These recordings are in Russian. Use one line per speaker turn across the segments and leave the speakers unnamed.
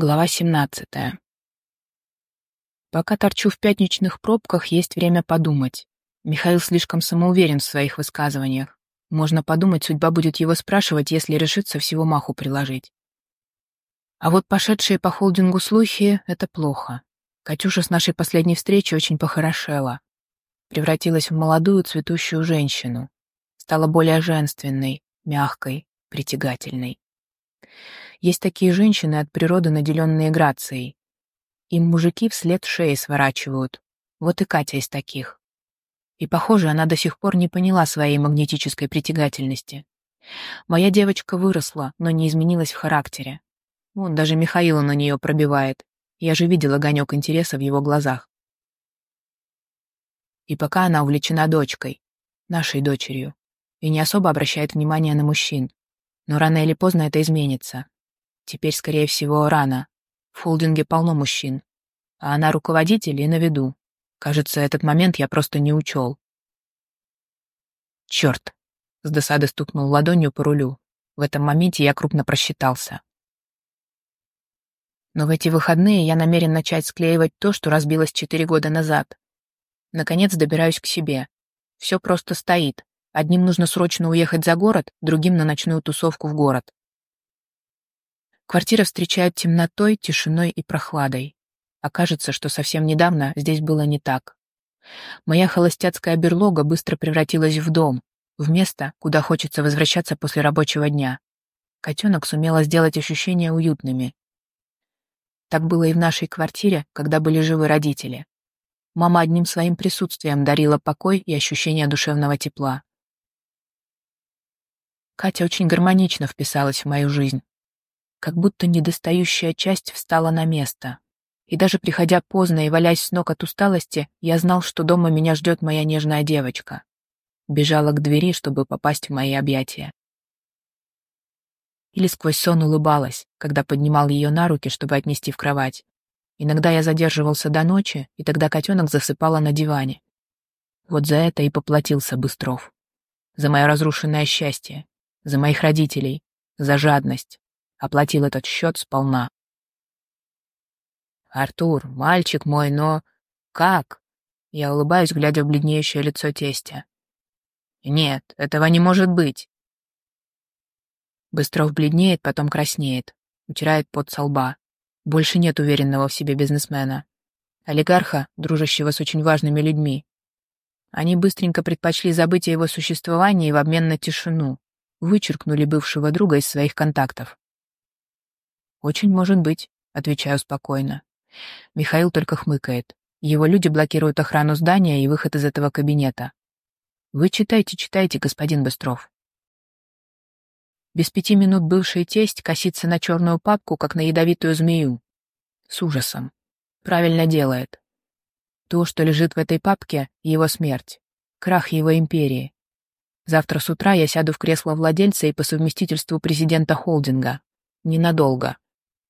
Глава 17. Пока торчу в пятничных пробках, есть время подумать. Михаил слишком самоуверен в своих высказываниях. Можно подумать, судьба будет его спрашивать, если решится всего маху приложить. А вот пошедшие по холдингу слухи — это плохо. Катюша с нашей последней встречи очень похорошела. Превратилась в молодую цветущую женщину. Стала более женственной, мягкой, притягательной. Есть такие женщины от природы, наделенные грацией. Им мужики вслед шеи сворачивают. Вот и Катя из таких. И, похоже, она до сих пор не поняла своей магнетической притягательности. Моя девочка выросла, но не изменилась в характере. Вон даже Михаила на нее пробивает. Я же видел огонек интереса в его глазах. И пока она увлечена дочкой, нашей дочерью, и не особо обращает внимание на мужчин. Но рано или поздно это изменится. Теперь, скорее всего, рано. В холдинге полно мужчин. А она руководитель и на виду. Кажется, этот момент я просто не учел. Черт! С досады стукнул ладонью по рулю. В этом моменте я крупно просчитался. Но в эти выходные я намерен начать склеивать то, что разбилось четыре года назад. Наконец добираюсь к себе. Все просто стоит. Одним нужно срочно уехать за город, другим на ночную тусовку в город. Квартира встречает темнотой, тишиной и прохладой. Окажется, что совсем недавно здесь было не так. Моя холостяцкая берлога быстро превратилась в дом, в место, куда хочется возвращаться после рабочего дня. Котенок сумела сделать ощущения уютными. Так было и в нашей квартире, когда были живы родители. Мама одним своим присутствием дарила покой и ощущение душевного тепла. Катя очень гармонично вписалась в мою жизнь как будто недостающая часть встала на место. И даже приходя поздно и валясь с ног от усталости, я знал, что дома меня ждет моя нежная девочка. Бежала к двери, чтобы попасть в мои объятия. Или сквозь сон улыбалась, когда поднимал ее на руки, чтобы отнести в кровать. Иногда я задерживался до ночи, и тогда котенок засыпала на диване. Вот за это и поплатился Быстров. За мое разрушенное счастье, за моих родителей, за жадность, оплатил этот счет сполна. «Артур, мальчик мой, но... как?» Я улыбаюсь, глядя в бледнеющее лицо тестя. «Нет, этого не может быть!» Быстров бледнеет, потом краснеет, утирает пот со лба. Больше нет уверенного в себе бизнесмена. Олигарха, дружащего с очень важными людьми. Они быстренько предпочли забыть о его существовании в обмен на тишину, вычеркнули бывшего друга из своих контактов. «Очень может быть», — отвечаю спокойно. Михаил только хмыкает. Его люди блокируют охрану здания и выход из этого кабинета. Вы читайте, читайте, господин Быстров. Без пяти минут бывший тесть косится на черную папку, как на ядовитую змею. С ужасом. Правильно делает. То, что лежит в этой папке, — его смерть. Крах его империи. Завтра с утра я сяду в кресло владельца и по совместительству президента холдинга. Ненадолго.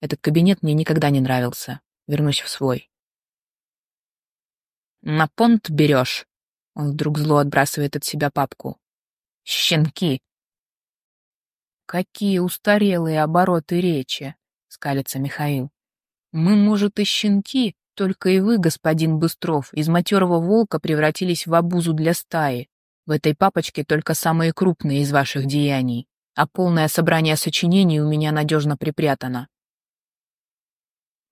Этот кабинет мне никогда не нравился. Вернусь в свой. «На понт берешь?» Он вдруг зло отбрасывает от себя папку. «Щенки!» «Какие устарелые обороты речи!» — скалится Михаил. «Мы, может, и щенки, только и вы, господин Быстров, из матерого волка превратились в обузу для стаи. В этой папочке только самые крупные из ваших деяний, а полное собрание сочинений у меня надежно припрятано.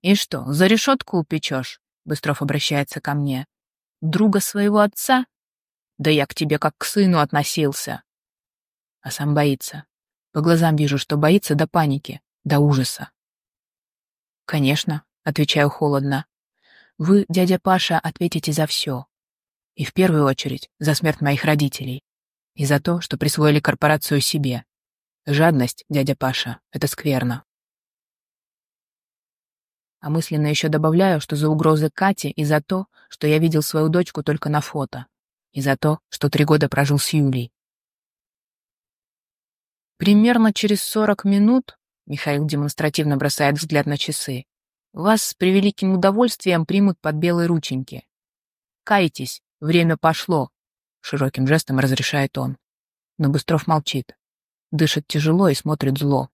«И что, за решетку упечешь?» Быстров обращается ко мне. «Друга своего отца? Да я к тебе как к сыну относился». А сам боится. По глазам вижу, что боится до паники, до ужаса. «Конечно», — отвечаю холодно. «Вы, дядя Паша, ответите за все. И в первую очередь за смерть моих родителей. И за то, что присвоили корпорацию себе. Жадность, дядя Паша, это скверно а мысленно еще добавляю, что за угрозы Кате и за то, что я видел свою дочку только на фото, и за то, что три года прожил с Юлей. Примерно через сорок минут, Михаил демонстративно бросает взгляд на часы, вас с превеликим удовольствием примут под белые рученьки. Кайтесь, время пошло, широким жестом разрешает он. Но Быстров молчит, дышит тяжело и смотрит зло.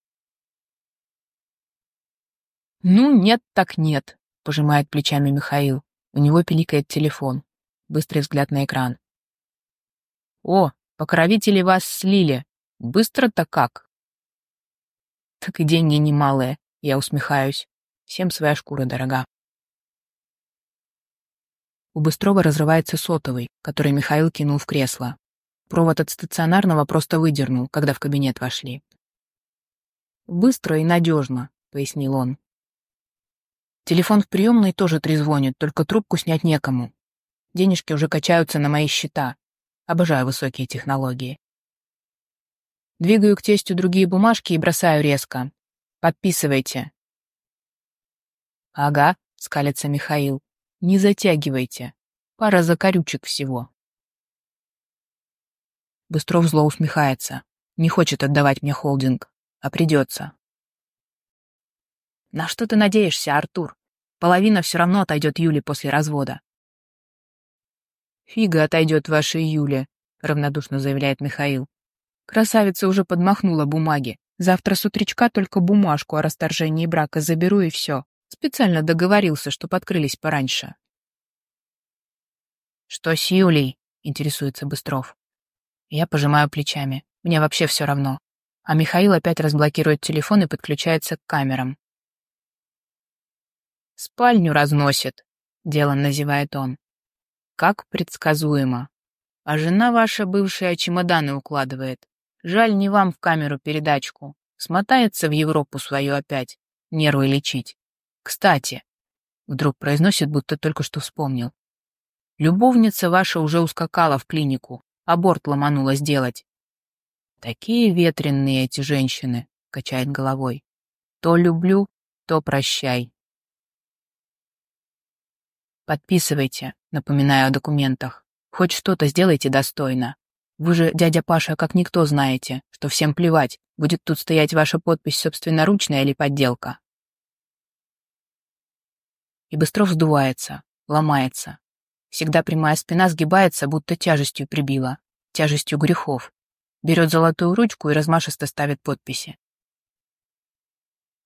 «Ну, нет так нет», — пожимает плечами Михаил. У него пиликает телефон. Быстрый взгляд на экран. «О, покровители вас слили. Быстро-то как?» «Так и деньги немалые», — я усмехаюсь. «Всем своя шкура дорога». У Быстрова разрывается сотовый, который Михаил кинул в кресло. Провод от стационарного просто выдернул, когда в кабинет вошли. «Быстро и надежно», — пояснил он. Телефон в приемной тоже трезвонит, только трубку снять некому. Денежки уже качаются на мои счета. Обожаю высокие технологии. Двигаю к тестю другие бумажки и бросаю резко. Подписывайте. Ага, скалится Михаил. Не затягивайте. Пара закорючек всего. Быстров зло усмехается. Не хочет отдавать мне холдинг, а придется. На что ты надеешься, Артур? Половина все равно отойдет Юле после развода. Фига отойдет вашей Юле, равнодушно заявляет Михаил. Красавица уже подмахнула бумаги. Завтра с утречка только бумажку о расторжении брака заберу и все. Специально договорился, чтоб открылись пораньше. «Что с Юлей?» — интересуется Быстров. Я пожимаю плечами. Мне вообще все равно. А Михаил опять разблокирует телефон и подключается к камерам. «Спальню разносит», — делом называет он. «Как предсказуемо. А жена ваша бывшая чемоданы укладывает. Жаль не вам в камеру передачку. Смотается в Европу свою опять. Нервы лечить. Кстати, вдруг произносит, будто только что вспомнил. Любовница ваша уже ускакала в клинику. Аборт ломанула сделать. Такие ветренные эти женщины, качает головой. То люблю, то прощай. Подписывайте, напоминаю о документах. Хоть что-то сделайте достойно. Вы же, дядя Паша, как никто знаете, что всем плевать, будет тут стоять ваша подпись собственноручная или подделка. И Быстров сдувается, ломается. Всегда прямая спина сгибается, будто тяжестью прибила, тяжестью грехов. Берет золотую ручку и размашисто ставит подписи.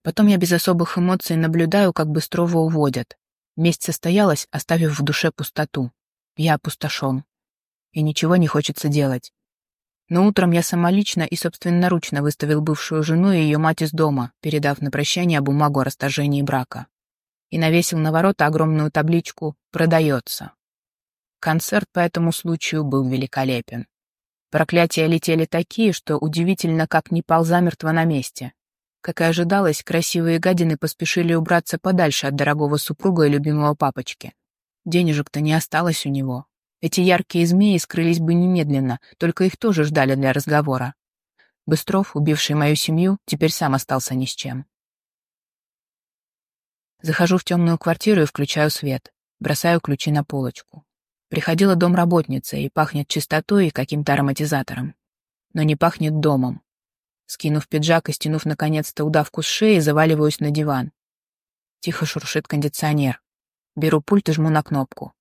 Потом я без особых эмоций наблюдаю, как Быстрова уводят. Месть состоялась, оставив в душе пустоту. Я опустошен. И ничего не хочется делать. Но утром я самолично и собственноручно выставил бывшую жену и ее мать из дома, передав на прощание бумагу о расторжении брака. И навесил на ворота огромную табличку «Продается». Концерт по этому случаю был великолепен. Проклятия летели такие, что удивительно, как не пал замертво на месте. Как и ожидалось, красивые гадины поспешили убраться подальше от дорогого супруга и любимого папочки. Денежек-то не осталось у него. Эти яркие змеи скрылись бы немедленно, только их тоже ждали для разговора. Быстров, убивший мою семью, теперь сам остался ни с чем. Захожу в темную квартиру и включаю свет. Бросаю ключи на полочку. Приходила домработница, и пахнет чистотой и каким-то ароматизатором. Но не пахнет домом. Скинув пиджак и стянув наконец-то удавку с шеи, заваливаюсь на диван. Тихо шуршит кондиционер. Беру пульт и жму на кнопку.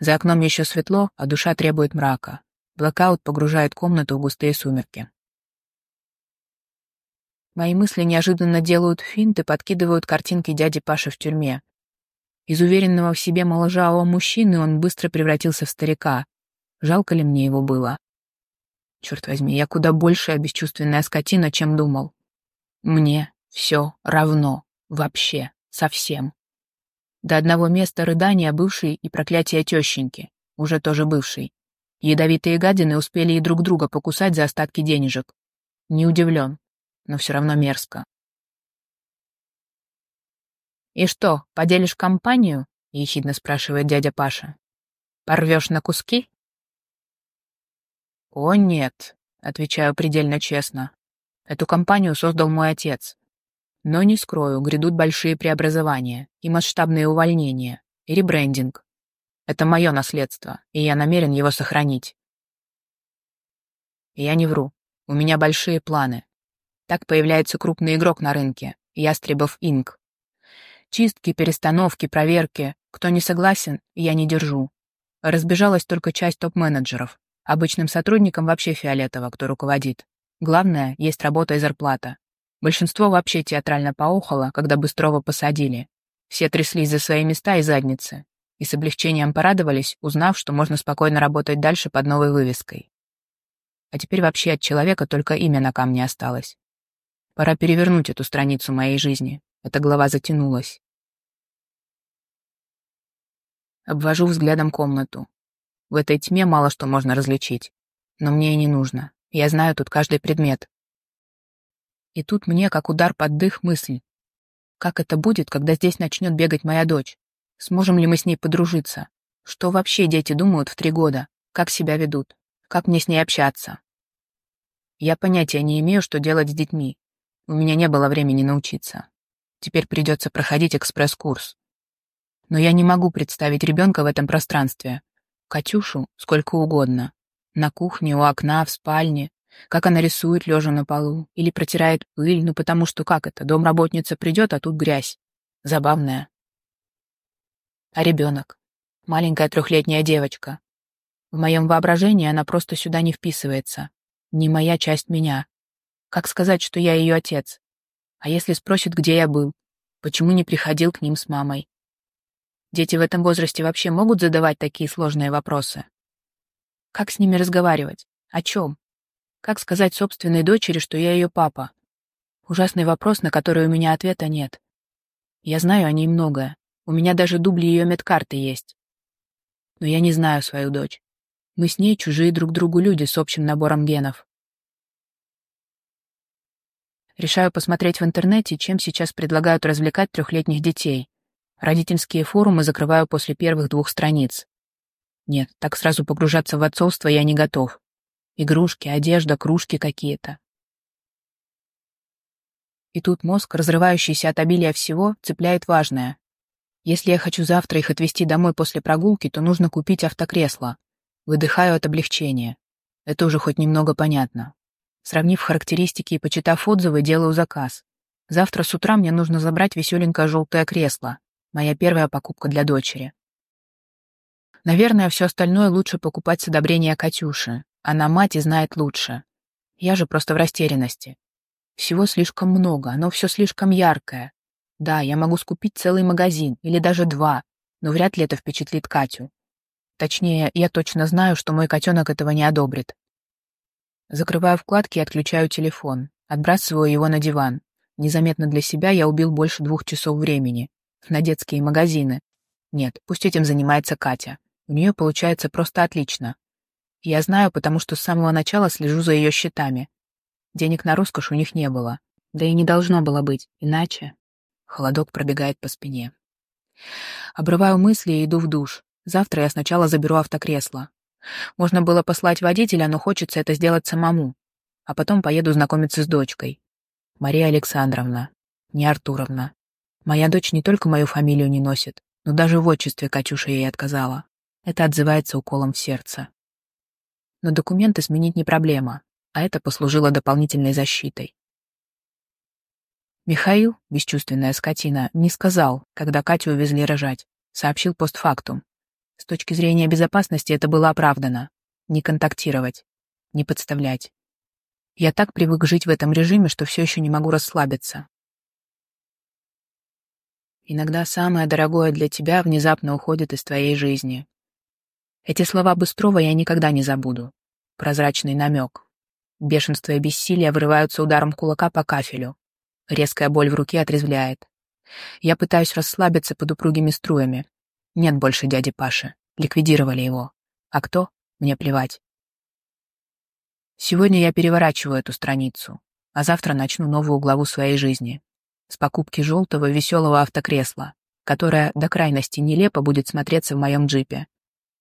За окном еще светло, а душа требует мрака. Блокаут погружает комнату в густые сумерки. Мои мысли неожиданно делают финт и подкидывают картинки дяди Паши в тюрьме. Из уверенного в себе моложавого мужчины он быстро превратился в старика. Жалко ли мне его было? Черт возьми, я куда большая бесчувственная скотина, чем думал. Мне все равно. Вообще. Совсем. До одного места рыдания бывшей и проклятия тещеньки, уже тоже бывшей. Ядовитые гадины успели и друг друга покусать за остатки денежек. Не удивлен, но все равно мерзко. «И что, поделишь компанию?» — ехидно спрашивает дядя Паша. «Порвешь на куски?» «О, нет», — отвечаю предельно честно. «Эту компанию создал мой отец. Но не скрою, грядут большие преобразования и масштабные увольнения, и ребрендинг. Это мое наследство, и я намерен его сохранить. Я не вру. У меня большие планы. Так появляется крупный игрок на рынке, Ястребов Инк. Чистки, перестановки, проверки. Кто не согласен, я не держу. Разбежалась только часть топ-менеджеров. Обычным сотрудникам вообще фиолетово, кто руководит. Главное, есть работа и зарплата. Большинство вообще театрально поохало, когда Быстрова посадили. Все тряслись за свои места и задницы. И с облегчением порадовались, узнав, что можно спокойно работать дальше под новой вывеской. А теперь вообще от человека только имя на камне осталось. Пора перевернуть эту страницу моей жизни. Эта глава затянулась. Обвожу взглядом комнату. В этой тьме мало что можно различить. Но мне и не нужно. Я знаю тут каждый предмет. И тут мне, как удар под дых, мысль. Как это будет, когда здесь начнет бегать моя дочь? Сможем ли мы с ней подружиться? Что вообще дети думают в три года? Как себя ведут? Как мне с ней общаться? Я понятия не имею, что делать с детьми. У меня не было времени научиться. Теперь придется проходить экспресс-курс. Но я не могу представить ребенка в этом пространстве. Катюшу сколько угодно. На кухне, у окна, в спальне. Как она рисует, лежа на полу. Или протирает пыль, ну потому что как это, домработница придет, а тут грязь. Забавная. А ребенок? Маленькая трехлетняя девочка. В моем воображении она просто сюда не вписывается. Не моя часть меня. Как сказать, что я ее отец? А если спросят, где я был? Почему не приходил к ним с мамой? Дети в этом возрасте вообще могут задавать такие сложные вопросы? Как с ними разговаривать? О чем? Как сказать собственной дочери, что я ее папа? Ужасный вопрос, на который у меня ответа нет. Я знаю о ней многое. У меня даже дубли ее медкарты есть. Но я не знаю свою дочь. Мы с ней чужие друг другу люди с общим набором генов. Решаю посмотреть в интернете, чем сейчас предлагают развлекать трехлетних детей. Родительские форумы закрываю после первых двух страниц. Нет, так сразу погружаться в отцовство я не готов. Игрушки, одежда, кружки какие-то. И тут мозг, разрывающийся от обилия всего, цепляет важное. Если я хочу завтра их отвезти домой после прогулки, то нужно купить автокресло. Выдыхаю от облегчения. Это уже хоть немного понятно. Сравнив характеристики и почитав отзывы, делаю заказ. Завтра с утра мне нужно забрать веселенькое желтое кресло. Моя первая покупка для дочери. Наверное, все остальное лучше покупать с одобрения Катюши. Она мать и знает лучше. Я же просто в растерянности. Всего слишком много, оно все слишком яркое. Да, я могу скупить целый магазин, или даже два, но вряд ли это впечатлит Катю. Точнее, я точно знаю, что мой котенок этого не одобрит. Закрываю вкладки и отключаю телефон. Отбрасываю его на диван. Незаметно для себя я убил больше двух часов времени. На детские магазины. Нет, пусть этим занимается Катя. У нее получается просто отлично. Я знаю, потому что с самого начала слежу за ее счетами. Денег на роскошь у них не было. Да и не должно было быть, иначе... Холодок пробегает по спине. Обрываю мысли и иду в душ. Завтра я сначала заберу автокресло. Можно было послать водителя, но хочется это сделать самому. А потом поеду знакомиться с дочкой. Мария Александровна. Не Артуровна. Моя дочь не только мою фамилию не носит, но даже в отчестве Катюша ей отказала. Это отзывается уколом в сердце. Но документы сменить не проблема, а это послужило дополнительной защитой. Михаил, бесчувственная скотина, не сказал, когда Катю увезли рожать. Сообщил постфактум. С точки зрения безопасности это было оправдано. Не контактировать, не подставлять. Я так привык жить в этом режиме, что все еще не могу расслабиться. Иногда самое дорогое для тебя внезапно уходит из твоей жизни. Эти слова Быстрова я никогда не забуду. Прозрачный намек. Бешенство и бессилие врываются ударом кулака по кафелю. Резкая боль в руке отрезвляет. Я пытаюсь расслабиться под упругими струями. Нет больше дяди Паши. Ликвидировали его. А кто? Мне плевать. Сегодня я переворачиваю эту страницу, а завтра начну новую главу своей жизни. С покупки желтого веселого автокресла, которое до крайности нелепо будет смотреться в моем джипе.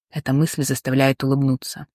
Эта мысль заставляет улыбнуться.